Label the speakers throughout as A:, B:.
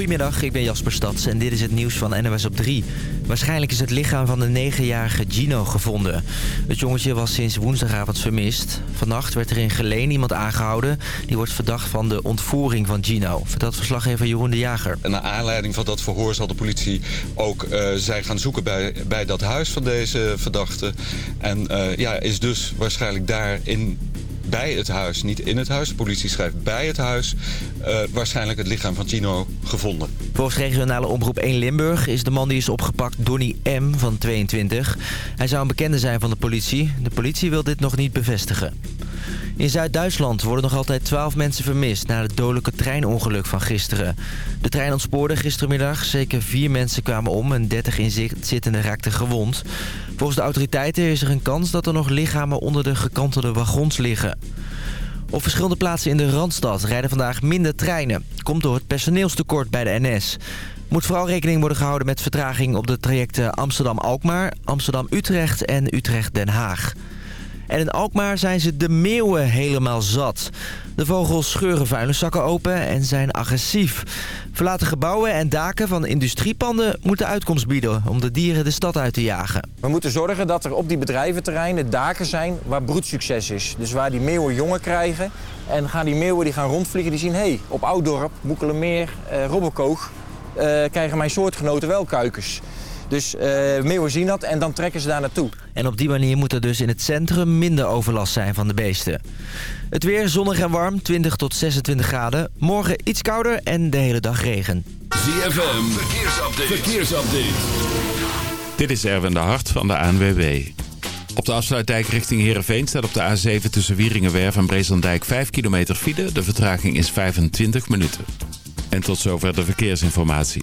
A: Goedemiddag, ik ben Jasper Stads en dit is het nieuws van NOS op 3. Waarschijnlijk is het lichaam van de 9-jarige Gino gevonden. Het jongetje was sinds woensdagavond vermist. Vannacht werd er in Geleen iemand aangehouden. Die wordt verdacht van de ontvoering van Gino. Vertelt verslaggever Jeroen de Jager.
B: naar aanleiding van dat verhoor zal de politie ook uh, zijn gaan zoeken bij, bij dat huis van deze verdachte. En uh, ja, is dus waarschijnlijk daar in bij het huis, niet in het huis. De politie schrijft bij het huis uh, waarschijnlijk het lichaam van Gino gevonden.
A: Volgens regionale omroep 1 Limburg is de man die is opgepakt Donny M. van 22. Hij zou een bekende zijn van de politie. De politie wil dit nog niet bevestigen. In Zuid-Duitsland worden nog altijd 12 mensen vermist... na het dodelijke treinongeluk van gisteren. De trein ontspoorde gistermiddag. Zeker vier mensen kwamen om en 30 inzittenden raakten gewond. Volgens de autoriteiten is er een kans dat er nog lichamen onder de gekantelde wagons liggen. Op verschillende plaatsen in de Randstad rijden vandaag minder treinen. Komt door het personeelstekort bij de NS. Moet vooral rekening worden gehouden met vertraging op de trajecten Amsterdam-Alkmaar, Amsterdam-Utrecht en Utrecht-Den Haag. En in Alkmaar zijn ze de meeuwen helemaal zat. De vogels scheuren vuilniszakken open en zijn agressief. Verlaten gebouwen en daken van industriepanden moeten uitkomst bieden... om de dieren de stad uit te jagen.
C: We moeten zorgen dat er op die bedrijventerreinen daken zijn waar broedsucces is. Dus waar die meeuwen jongen krijgen. En gaan die meeuwen die gaan rondvliegen, die zien... hé, hey, op Ouddorp, Moekelenmeer, eh, Robbekoog... Uh, krijgen mijn soortgenoten wel kuikens. Dus uh, meeuwen zien dat en dan trekken ze daar naartoe.
A: En op die manier moet er dus in het centrum minder overlast zijn van de beesten. Het weer zonnig en warm, 20 tot 26 graden. Morgen iets kouder en de hele dag regen.
D: ZFM, verkeersupdate. verkeersupdate. Dit is Erwin de Hart van de ANWB. Op de afsluitdijk richting Heerenveen staat op de A7 tussen Wieringenwerf en Breeslandijk 5 kilometer file. De vertraging is 25 minuten. En tot zover de verkeersinformatie.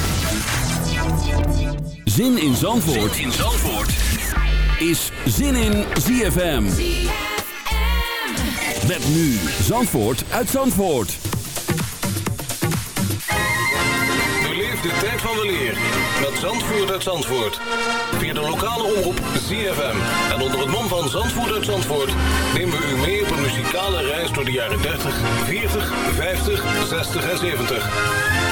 D: Zin in Zandvoort, zin in Zandvoort. is Zin in ZFM. ZFM. Met nu Zandvoort uit Zandvoort.
E: Beleef de tijd van de leer met Zandvoort uit Zandvoort. Via de lokale omroep ZFM. En onder het mom van Zandvoort uit Zandvoort... nemen we u mee op een muzikale reis door de jaren 30, 40, 50, 60 en 70...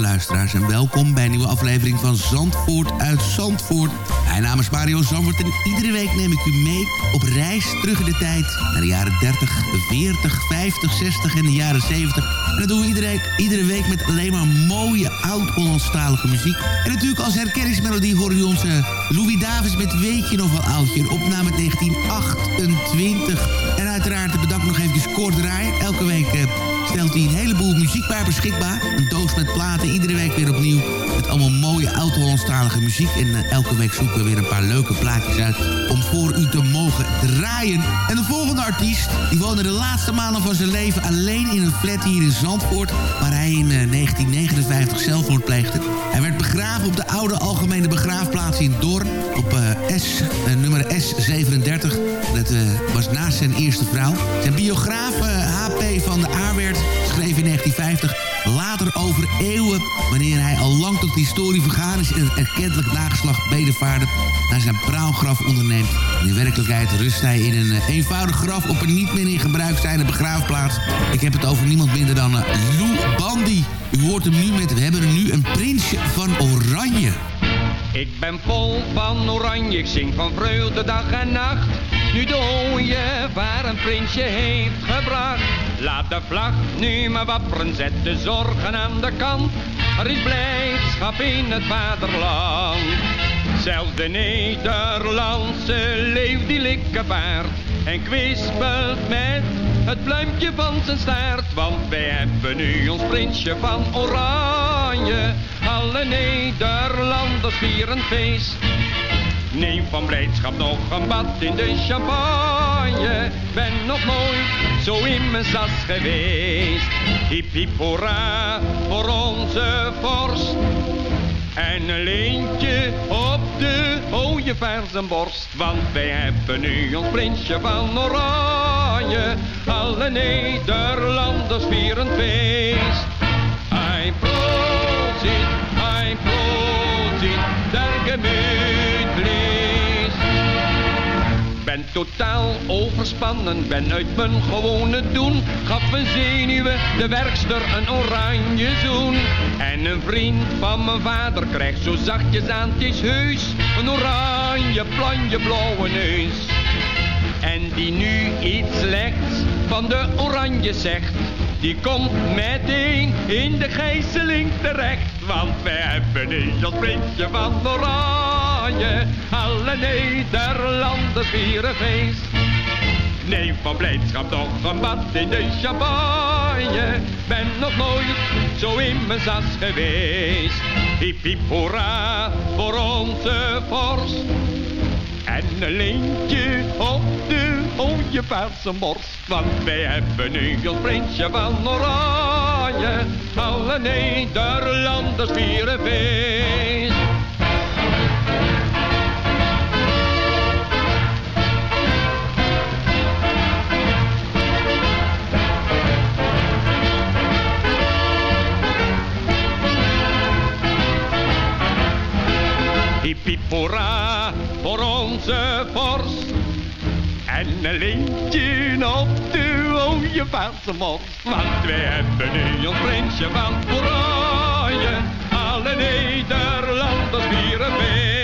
F: luisteraars en welkom bij een nieuwe aflevering van Zandvoort uit Zandvoort. Mijn naam is Mario Zandvoort en iedere week neem ik u mee op reis terug in de tijd naar de jaren 30, 40, 50, 60 en de jaren 70. En dat doen we iedere, iedere week met alleen maar mooie oud-Hollandstalige muziek. En natuurlijk als herkenningsmelodie horen u onze Louis Davis met Weet je nog wel oudje, opname 1928. En uiteraard bedankt nog even Kort Draaien. Elke week... Eh, stelt hij een heleboel muziek bij beschikbaar. Een doos met platen, iedere week weer opnieuw. Met allemaal mooie oud-Hollandstalige muziek. En uh, elke week zoeken we weer een paar leuke plaatjes uit... om voor u te mogen draaien. En de volgende artiest, die woonde de laatste maanden van zijn leven... alleen in een flat hier in Zandvoort... waar hij in uh, 1959 zelfmoord pleegde. Hij werd begraven op de oude algemene begraafplaats in Doorn... op uh, S, nummer S37. Dat was naast zijn eerste vrouw. Zijn biograaf HP van de Aarwerk in 1950 later over eeuwen... wanneer hij al lang tot historie vergaan is... en erkentelijk nageslacht bedevaarden naar zijn praalgraf onderneemt. In werkelijkheid rust hij in een eenvoudig graf... op een niet meer in gebruik zijnde begraafplaats. Ik heb het over niemand minder dan Lou Bandy. U hoort hem nu met... We hebben nu een prinsje van Oranje.
G: Ik ben vol van oranje, ik zing van vreugde dag en nacht. Nu de ooievaar een prinsje heeft gebracht. Laat de vlag nu maar wapperen, zet de zorgen aan de kant. Er is blijdschap in het vaderland. Zelfs de Nederlandse leeuw die likkevaart en kwispelt met het pluimpje van zijn staart. Want wij hebben nu ons prinsje van oranje. Alle Nederlanders vieren feest. Neem van blijdschap nog een bad in de champagne. Ben nog nooit zo in mijn sas geweest. Hip hip hoera voor onze vorst. En een leentje op de ooievaarsborst. Want wij hebben nu ons prinsje van oranje. Alle Nederlanders vieren feest. Hij proost, hij zien der gemütlich. Ben totaal overspannen, ben uit mijn gewone doen. Gaf een zenuwen de werkster een oranje zoen. En een vriend van mijn vader krijgt zo zachtjes aan, het is heus. Een oranje, planje, blauwe neus. En die nu iets slechts van de oranje zegt. Die komt meteen in de gijzeling terecht. Want wij hebben een als prinsje van Oranje. Alle Nederlanders vieren feest. Nee, van blijdschap toch een bad in de champagne. Ben nog nooit zo in mijn zas geweest. Hiep hiep hoera voor onze vorst. En een leentje op de ooievaarse borst. Want wij hebben nu ons prinsje van Oranje. Alle Nederlanders vieren feest. Hiep hiep hoera voor onze vorst. En een lintje op de ooievaarse borst. Want wij hebben nu ons prinsje van Oranje. Alle Nederlanders vieren feest.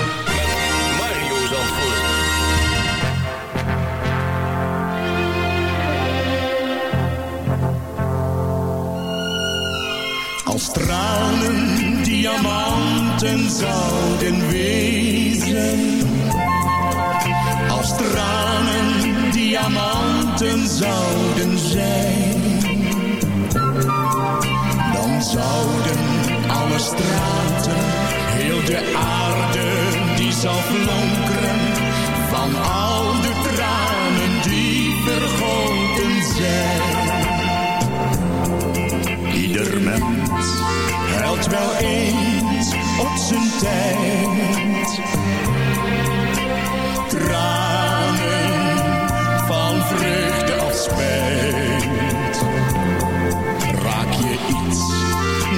H: Als tranen diamanten zouden wezen. Als tranen diamanten zouden zijn. Dan zouden alle straten, heel de aarde, die zou flonkeren. Van al de tranen die vergoten zijn. Huilt wel eens op zijn tijd. Tranen van vreugde of spijt. Raak je iets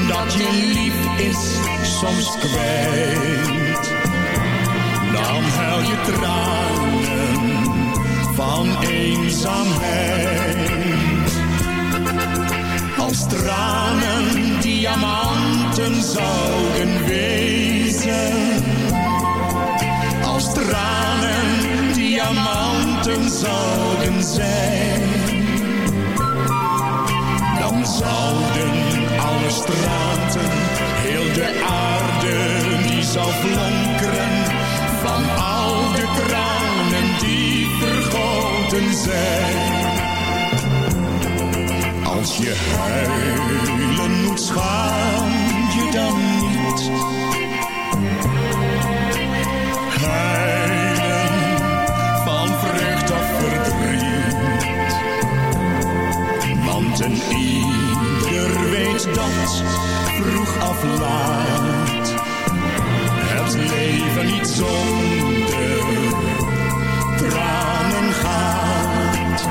H: dat je lief is soms kwijt. Dan huil je tranen van eenzaamheid. Als tranen diamanten zouden wezen. Als tranen diamanten zouden zijn. Dan zouden alle straten, heel de aarde, die zou flonkeren. Van al de tranen die vergoten zijn. Als je huilen moet, schaam je dan niet. Huilen van vreugd of verdriet. Want een ieder weet dat, vroeg of laat, het leven niet zonder tranen gaat.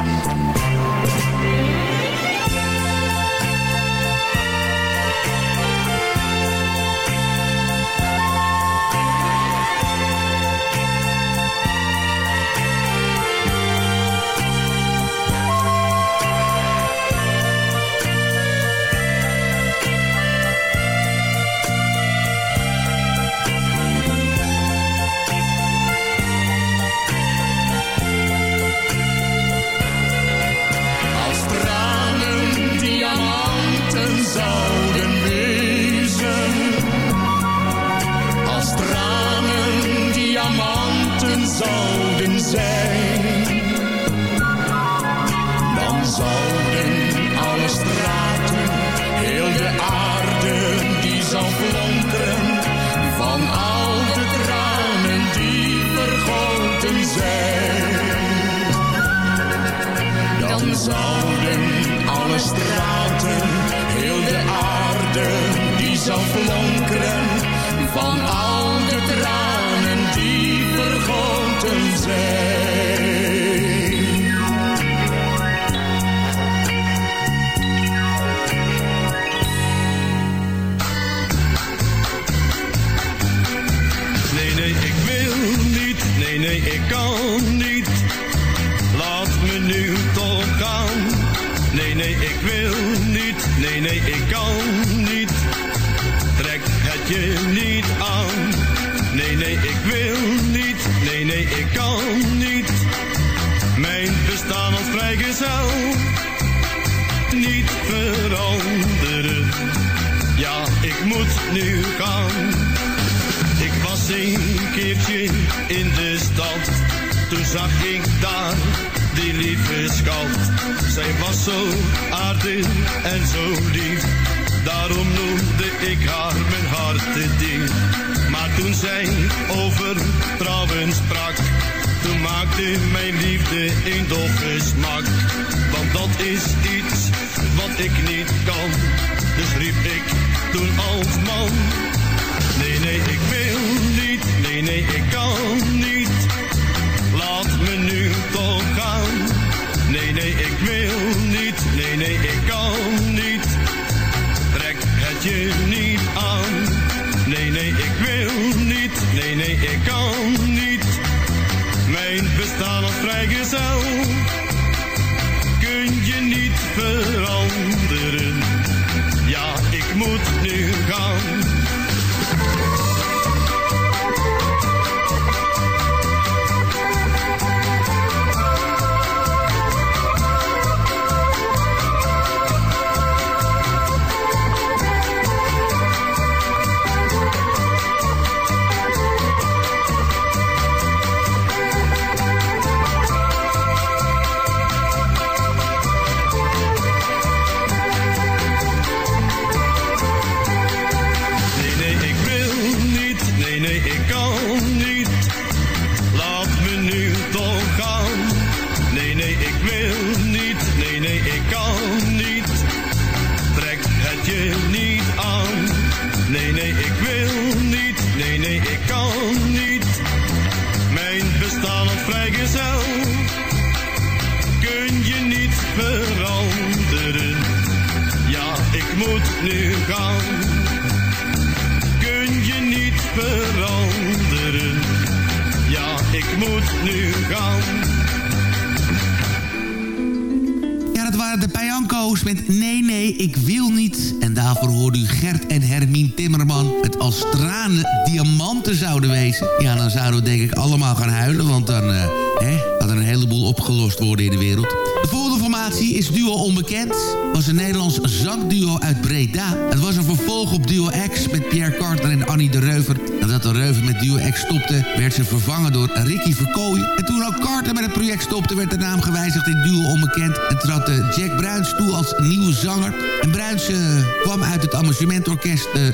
I: Ik wil niet.
F: En daarvoor hoorde u Gert en Hermien Timmerman... met als tranen diamanten zouden wezen. Ja, dan zouden we denk ik allemaal gaan huilen... want dan eh, hè, had er een heleboel opgelost worden in de wereld. De volgende formatie is Duo Onbekend. was een Nederlands zangduo uit Breda. Het was een vervolg op Duo X met Pierre Carter en Annie de Reuver. Nadat de Reuver met Duo X stopte... werd ze vervangen door Ricky Verkooyen. En toen ook Carter met het project stopte... werd de naam gewijzigd in Duo Onbekend... en trad Jack Bruins toe als nieuwe zanger. En Bruins eh, kwam uit het amusementorkest uh.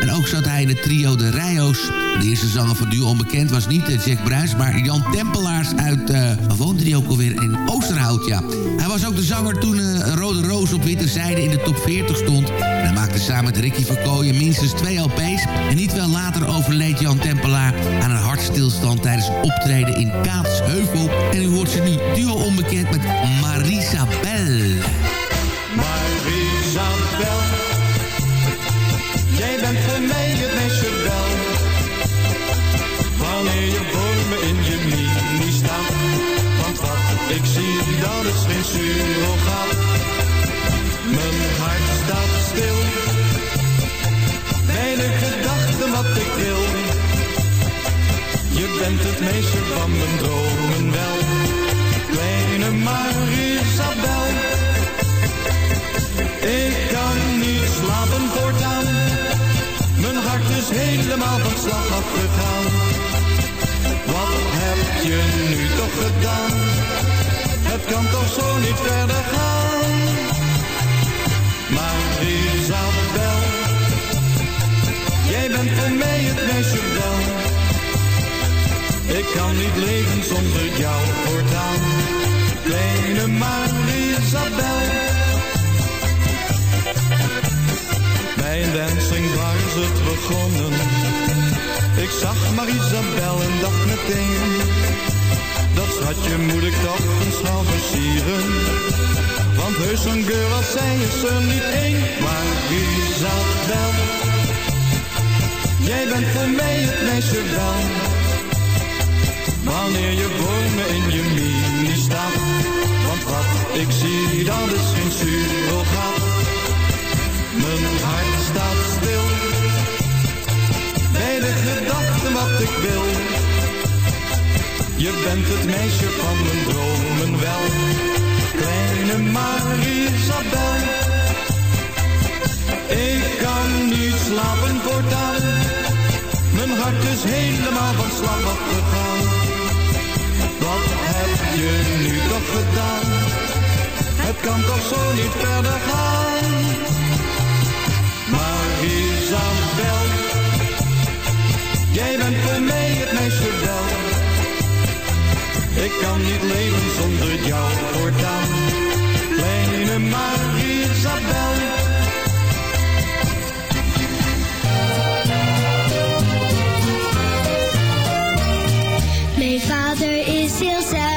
F: En ook zat hij in het trio De Rijo's. De eerste zanger van Duo Onbekend was niet eh, Jack Bruins... maar Jan Tempelaars uit... Uh, woonde hij ook alweer? In Oosterhout, ja. Hij was ook de zanger toen Rode Roos op witte zijde in de top 40 stond. En hij maakte samen met Ricky Verkooyen minstens twee LP's. En niet wel later overleed Jan Tempelaar aan een hartstilstand... tijdens een optreden in Kaatsheuvel. En u hoort ze nu Duo Onbekend met Marisabel.
J: Marisabel, jij bent voor mij Meester van mijn dromen wel. Kleine Marisabel. Ik kan niet slapen voortaan. Mijn hart is helemaal van slag afgegaan. Wat heb je nu toch gedaan? Het kan toch zo niet verder gaan. Marisabel. Jij bent voor mij het meisje ik kan niet leven zonder jou voortaan. Kleine Marisabel. Mijn dancing waar is het begonnen. Ik zag Marisabel en dacht meteen. Dat schatje moet ik toch eens gaan versieren. Want heus een girl als zij is er niet één. Marisabel. Jij bent voor mij het meisje wel Wanneer je bomen in je mini staat. Want wat ik zie, dat is geen surrogaat. Mijn hart staat stil. Bij de gedachten wat ik wil. Je bent het meisje van mijn dromen wel. Kleine Marie Isabel, Ik kan niet slapen voortaan. Mijn hart is helemaal van slag afgegaan heb je nu toch gedaan? Het kan toch zo niet verder gaan? Maar Isabel, jij bent voor mij het meisje wel. Ik kan niet leven zonder jou voortaan. Kleine Marisabel!
K: Mijn vader is heel zelf.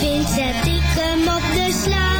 K: vind, je ik hem op de sla.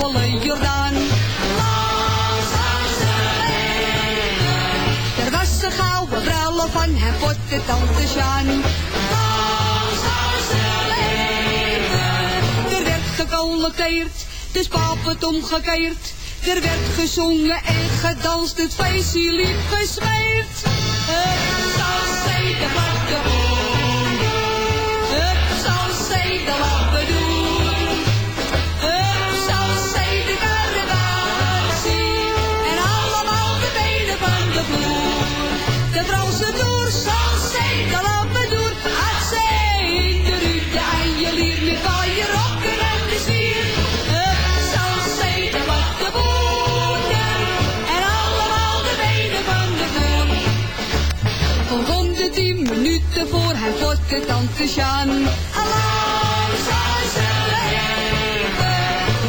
L: die jovolle Jordaan. Er was een gouden brullen van hem voor de tante Sjaan. Er werd gecollecteerd, dus pap het omgekeerd. Er werd gezongen en gedanst, het feestje liep gesmeerd. Het zal zeker wat de. Het zal zeker wat minuten voor hij voor tante Sjaan. Leven.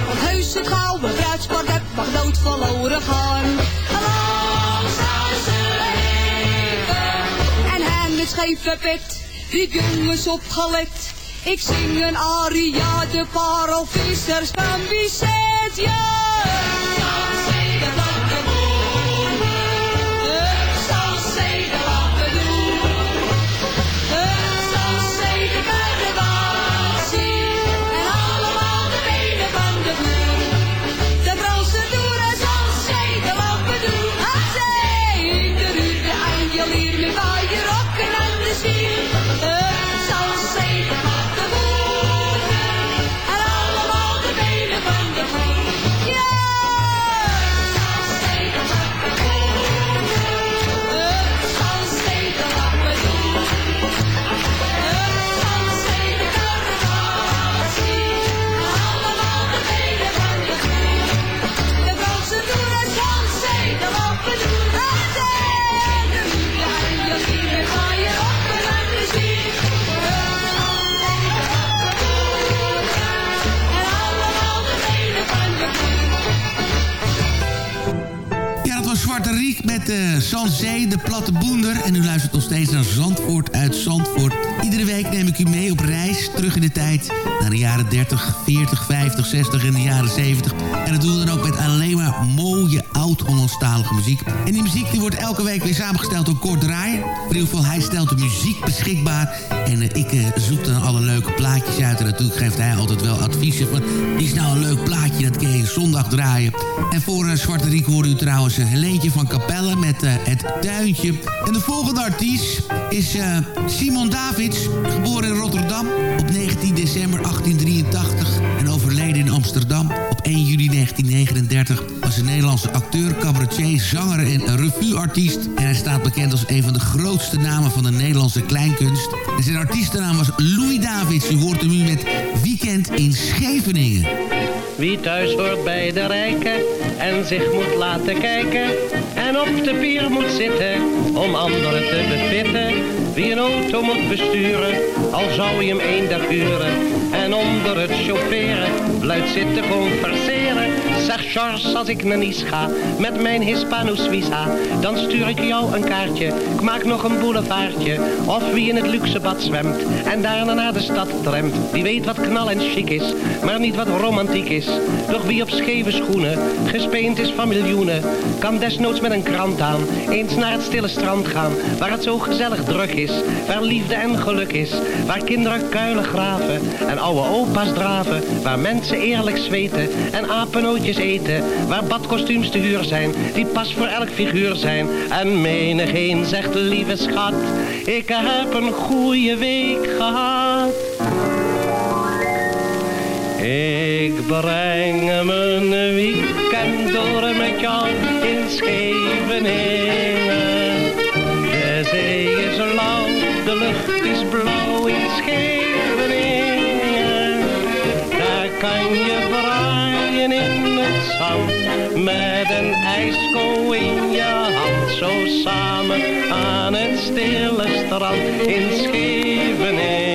L: Want heus het gouden bruidsport heb mag dood verloren gaan. Leven. En hem met scheve pet, die jongens opgelet. Ik zing een aria, de parelvissers van Bizet. Ja,
F: uh, Sanzee, de platte boender. En u luistert nog steeds naar Zandvoort uit Zandvoort. Iedere week neem ik u mee op reis terug in de tijd... naar de jaren 30, 40, 50, 60 en de jaren 70. En dat doen we dan ook met alleen maar mooie oud-Hollandstalige muziek. En die muziek die wordt elke week weer samengesteld door Kort Draaier. In ieder geval, hij stelt de muziek beschikbaar. En uh, ik uh, zoek dan alle leuke plaatjes uit. En natuurlijk geeft hij altijd wel adviezen van... is nou een leuk plaatje, dat kun je zondag draaien. En voor Zwarte Riek hoorde u trouwens een Helentje van Capelle met uh, Het Tuintje. En de volgende artiest is uh, Simon Davids, geboren in Rotterdam op 19 december 1883 en overleden in Amsterdam op 1 juli 1939. Was een Nederlandse acteur, cabaretier, zanger en revueartiest. En hij staat bekend als een van de grootste namen van de Nederlandse kleinkunst. En zijn artiestennaam was Louis Davids. U hoort hem nu met Weekend in Scheveningen.
M: Wie thuis hoort bij de rijken en zich moet laten kijken en op de pier moet zitten om anderen te bevitten. Wie een auto moet besturen, al zou je hem één dag huren en onder het chaufferen luid zitten converseren. Zeg George, als ik naar Nice ga met mijn Hispano Suiza, dan stuur ik jou een kaartje. Ik maak nog een boulevardje of wie in het luxe bad zwemt en daarna naar de stad tremt. Die weet wat knal en chic is, maar niet wat romantiek is. Doch wie op scheve schoenen gespeend is van miljoenen, kan desnoods met een krant aan eens naar het stille strand gaan, waar het zo gezellig druk is, waar liefde en geluk is, waar kinderen kuilen graven en oude opa's draven, waar mensen eerlijk zweten en apennootjes eten, waar badkostuums te huur zijn, die pas voor elk figuur zijn. En menigeen zegt lieve schat, ik heb een goede week gehad. Ik breng mijn weekend door met jou in Scheveningen. Is blauw in Scheveningen. Daar kan je braaien in het zand met een ijsko in je hand. Zo samen aan het stille strand in Scheveningen.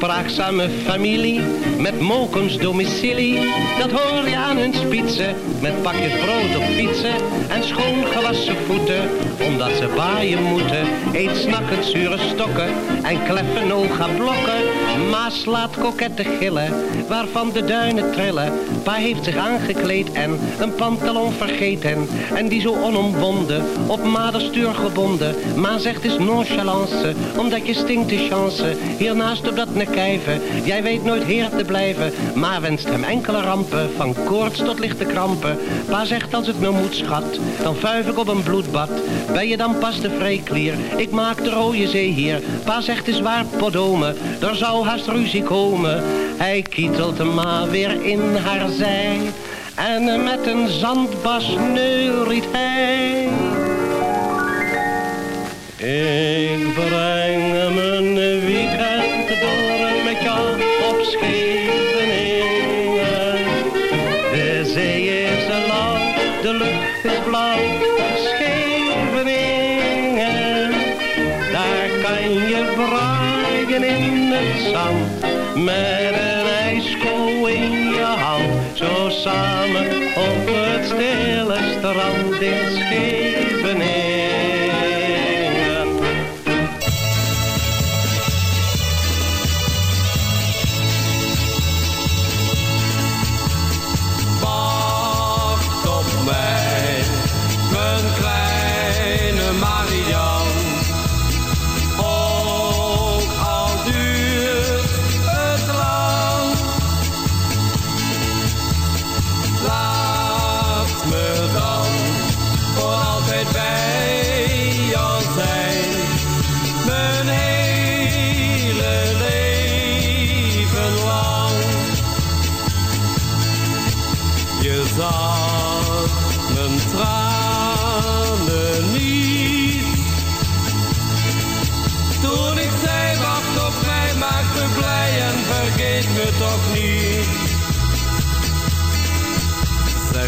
M: Spraakzame familie met mokums domicilie. Dat hoor je aan hun spitsen met pakjes brood op fietsen en schoon gewassen voeten. Omdat ze baaien moeten, eet snakkend zure stokken en kleffen oga blokken. Ma slaat kokette gillen, waarvan de duinen trillen. Pa heeft zich aangekleed en een pantalon vergeten. En die zo onomwonden, op maderstuur gebonden. Ma zegt is nonchalance, omdat je stinkt de chance. Hiernaast op dat nekijven, jij weet nooit heer te blijven. Ma wenst hem enkele rampen, van koorts tot lichte krampen. Pa zegt als het nou moet schat, dan vuif ik op een bloedbad. Ben je dan pas de vreeklier, ik maak de rode zee hier. Pa zegt is waar podome, er zou haast ruzie komen. Hij kietelt de ma weer in haar zij. En met een zandbas neuriet hij. Ik breng mijn met een ijsko in je hand. Zo samen op het stille strand in Scheveningen.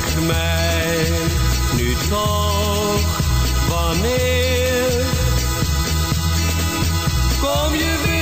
N: Zeg mij. Nu toch wanneer kom je weer,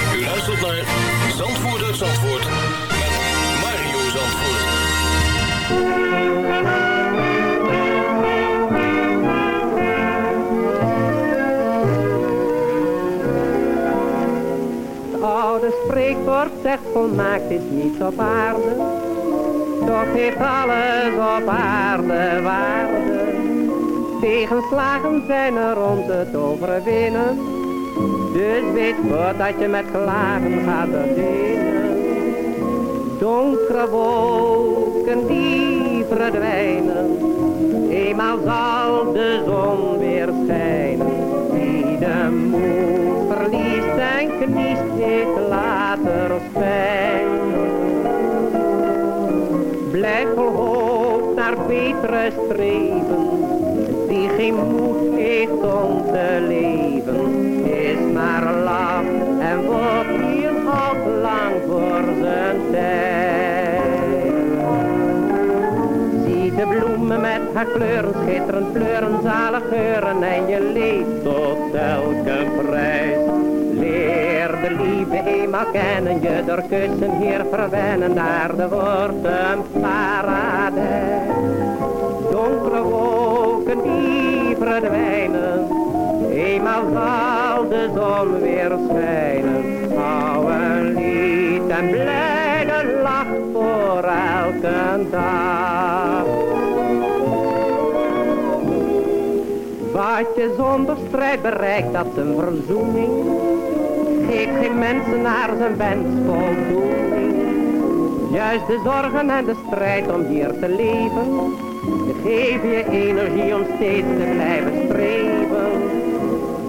E: Luistert naar Zandvoort uit met Mario Zandvoort.
O: Het oude spreekwoord zegt volmaakt is niets op aarde. Toch heeft alles op aarde waarde. Tegenslagen zijn er om te overwinnen. Dus weet goed dat je met klagen gaat verdienen. Donkere wolken die verdwijnen. Eenmaal zal de zon weer schijnen. Wie de moed verliest en kniest, heeft later spijt. Blijf vol hoop naar betere streven. Die geen moed heeft om te leven, maar en wordt hier al lang voor zijn tijd. Zie de bloemen met haar kleuren, schitterend kleuren, zalig geuren en je leeft tot elke prijs. Leer de liefde eenmaal kennen, je door kussen hier verwennen, naar de wordt een paradijs. Donkere wolken die verdwijnen, eenmaal de zon weer schijnen. Hou een lied en blijde lach voor elke dag. Wat je zonder strijd bereikt, dat is een verzoening. Geef geen mensen naar zijn wens voldoening. Juist de zorgen en de strijd om hier te leven. Geef je energie om steeds te blijven streven.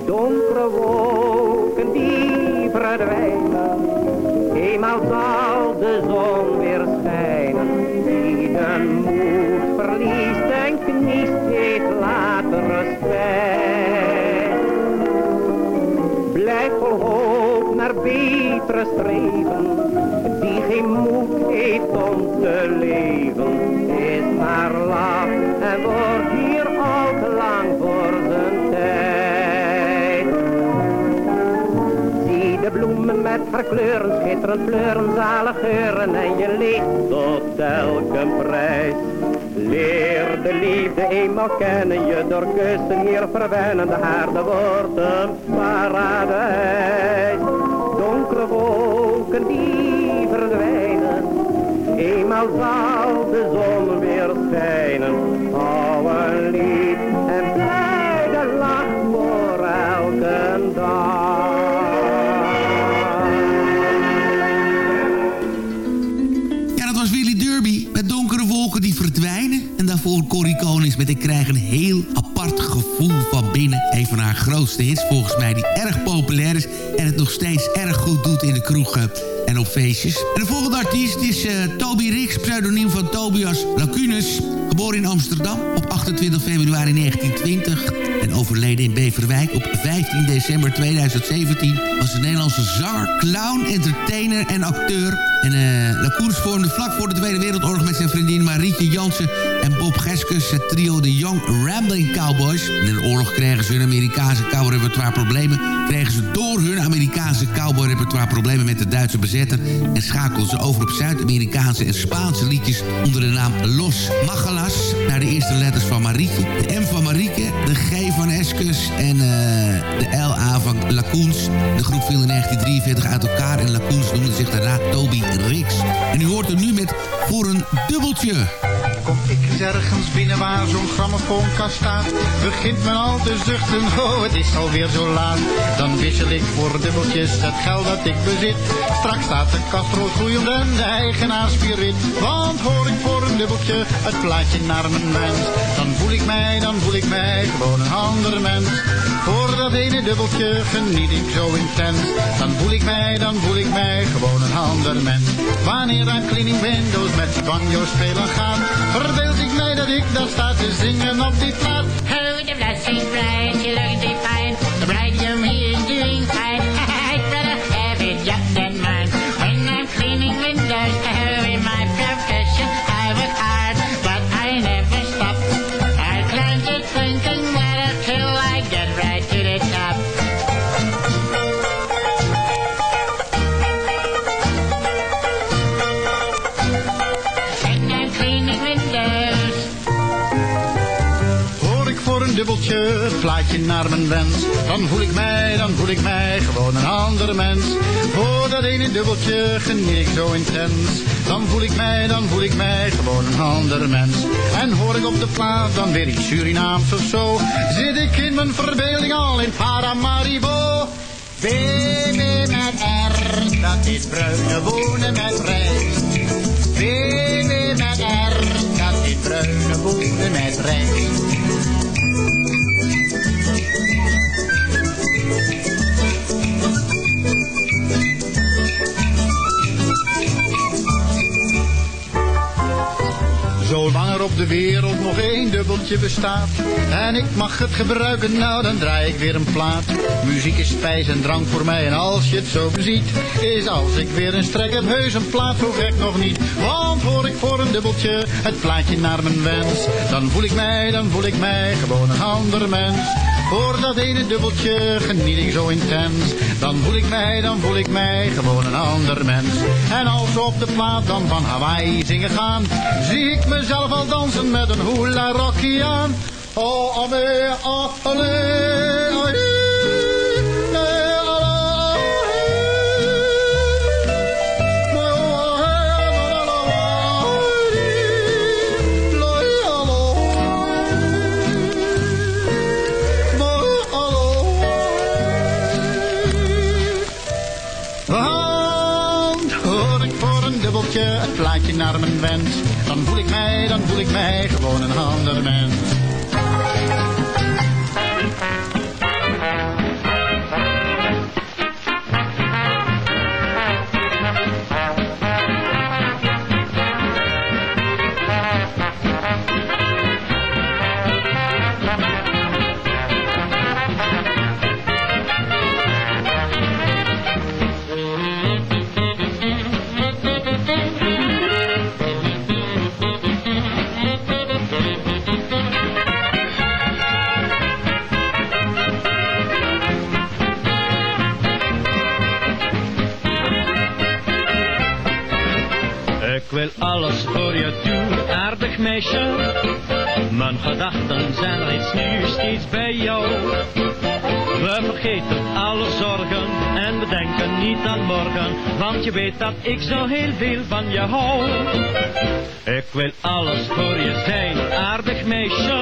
O: Donkere wolken die verdwijnen. Eenmaal zal de zon weer schijnen. Die de moed verliest en kniest, heeft later respect. Blijf vol hoop naar betere streven. Kleuren, schitterend fleuren, zalig geuren en je leeft tot elke prijs. Leer de liefde eenmaal kennen, je door kussen hier verwennen, de aarde wordt een paradijs. Donkere wolken die verdwijnen, eenmaal zal de zon weer schijnen. Hou
F: Met Ik krijg een heel apart gevoel van binnen. Een van haar grootste hits volgens mij die erg populair is. En het nog steeds erg goed doet in de kroegen en op feestjes. En de volgende artiest is uh, Toby Rix, pseudoniem van Tobias Lacunus. Geboren in Amsterdam op 28 februari 1920 en overleden in Beverwijk op 15 december 2017... was een Nederlandse zanger, clown, entertainer en acteur. En uh, Lacunus vormde vlak voor de Tweede Wereldoorlog met zijn vriendin Marietje Jansen en Bob Geskus het trio de Young Rambling Cowboys. In de oorlog kregen ze hun Amerikaanse cowboy-repertoire problemen. Kregen ze door hun Amerikaanse cowboy-repertoire problemen met de Duitse bezetter. En schakelden ze over op Zuid-Amerikaanse en Spaanse liedjes onder de naam Los Magalas. Naar de eerste letters van Marietje. De M van Marieke, de G van Eskus en uh, de LA van Lacoens. De groep viel in 1943 uit elkaar en Lacoens noemde zich daarna Toby Rix. En u hoort er nu met voor een dubbeltje.
P: Kom ik ergens binnen waar zo'n grammofoonkast staat. Begint men al te zuchten, oh het is alweer zo laat. Dan wissel ik voor dubbeltjes het geld dat ik bezit. Straks staat de kast rood groeiend en de eigenaar spierwit. Want hoor ik voor een dubbeltje het plaatje naar mijn wens. Dan voel ik mij, dan voel ik mij gewoon een ander mens. Voor dat ene dubbeltje geniet ik zo intens. Dan voel ik mij, dan voel ik mij gewoon een ander mens. Wanneer aan cleaning windows met banjo spelen gaan verbeeld ik mij dat ik daar sta te zingen op die plaat.
Q: Oh, the blessing you look fine. The
P: Dan voel ik mij, dan voel ik mij gewoon een ander mens. Voor dat ene dubbeltje geniet ik zo intens. Dan voel ik mij, dan voel ik mij gewoon een ander mens. En hoor ik op de plaat dan weer iets Surinaams of zo. Zit ik in mijn verbeelding al in Paramaribo. BB met R, dat is bruine wonen met rijst. BB met R, dat is bruine wonen met rijst. Zolang er op de wereld nog één dubbeltje bestaat. En ik mag het gebruiken, nou dan draai ik weer een plaat. Muziek is spijs en drank voor mij en als je het zo beziet Is als ik weer een strek heb heus een plaat zo gek nog niet. Want hoor ik voor een dubbeltje het plaatje naar mijn wens Dan voel ik mij, dan voel ik mij gewoon een ander mens voor dat ene dubbeltje geniet ik zo intens. Dan voel ik mij, dan voel ik mij gewoon een ander mens. En als we op de plaat dan van Hawaii zingen gaan, zie ik mezelf al dansen met een hula rokkie aan. Oh, ame, oh, allee, allee. Naar. Dan voel ik mij, dan voel ik mij gewoon een ander mens.
R: Wil alles voor je doen, aardig meisje. Mijn gedachten zijn reeds nu steeds bij jou. We vergeten alle zorgen en we denken niet aan morgen. Want je weet dat ik zo heel veel van je hou. Ik wil alles voor je zijn, aardig meisje.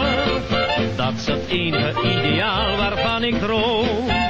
R: Dat is het enige ideaal waarvan ik droom.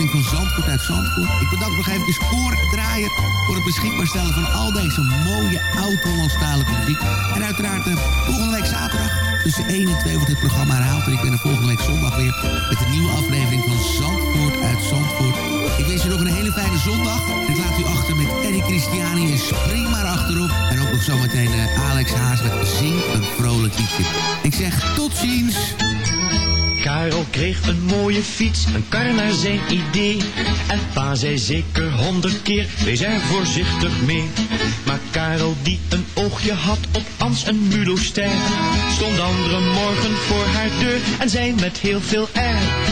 S: Van
F: Zandvoort uit Zandvoort. Ik bedank nog even Koor draaien voor het beschikbaar stellen van al deze mooie oud-Hollandstalige muziek. En uiteraard eh, volgende week zaterdag tussen 1 en 2 wordt dit programma herhaald. En ik ben er volgende week zondag weer met een nieuwe aflevering van Zandvoort uit Zandvoort. Ik wens u nog een hele fijne zondag. Ik laat u achter met Eddie Christiani en spring maar achterop. En ook nog zometeen eh, Alex Haas met Zing een vrolijk liedje. Ik zeg tot ziens.
J: Karel kreeg een mooie fiets, een kar naar zijn idee. En pa zei zeker honderd keer, wees er voorzichtig mee. Maar Karel die een oogje had op Ans en Mulo Ster, stond andere morgen voor haar deur en zei met heel veel air.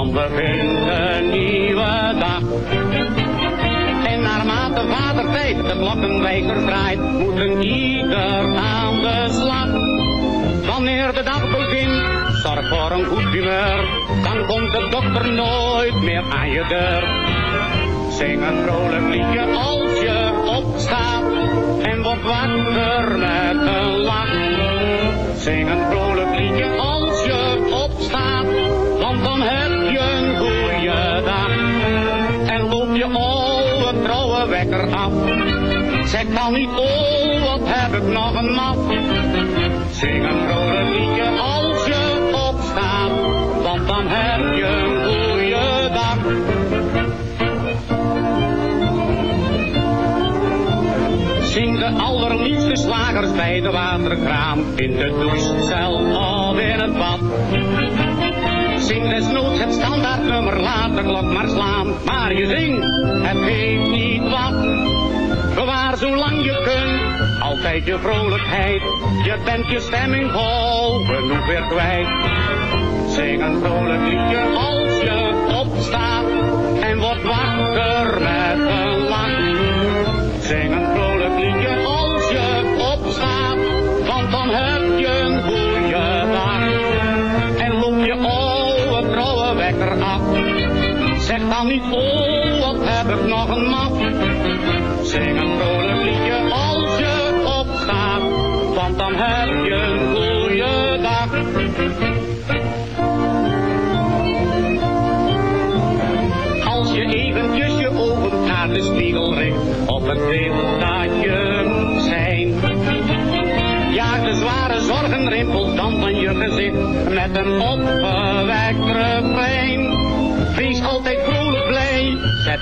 T: Dan begint een nieuwe dag. En naarmate vader tijd de klokkenwijzer draait, moet een ieder aan de slag. Wanneer de dag begint, zorg voor een goed humeur, dan komt de dokter nooit meer aan je deur. Zing een vrolijk liedje als je opstaat en word wakker met een lach. Zing een vrolijk liedje als wekker af. Zeg dan niet, oh wat heb ik nog een map. Zing een vrolijk liedje als je opstaat, want dan heb je een goede dag. Zing de allerliefste slagers bij de waterkraan. In de douche, zelf of in het bad. Zing desnoods het standaardnummer, laat de klok maar slaan. Maar je zingt, het geeft niet wat. Bewaar zolang je kunt, altijd je vrolijkheid. Je bent je stemming vol, genoeg weer kwijt. Zing een vrolijk liedje als je opstaat en wordt wakker met een lach. Zing een dan niet, oh wat heb ik nog een map. Zing een vrolijk liedje als je opstaat, want dan heb je een goede dag. Als je eventjes je ogen naar de spiegel richt, op het beeld dat je zijn. Jaag de zware zorgenrimpels dan van je gezicht, met een opgewekt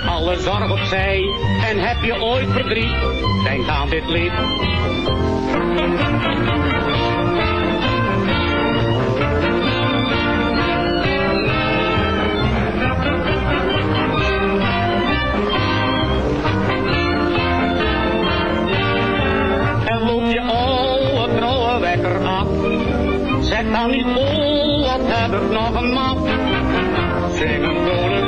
T: alle zorg opzij. En heb je ooit verdriet, denk aan dit lied. En loop je oude trouwe wekker af. Zeg dan niet, oh wat heb ik nog een map. Zing een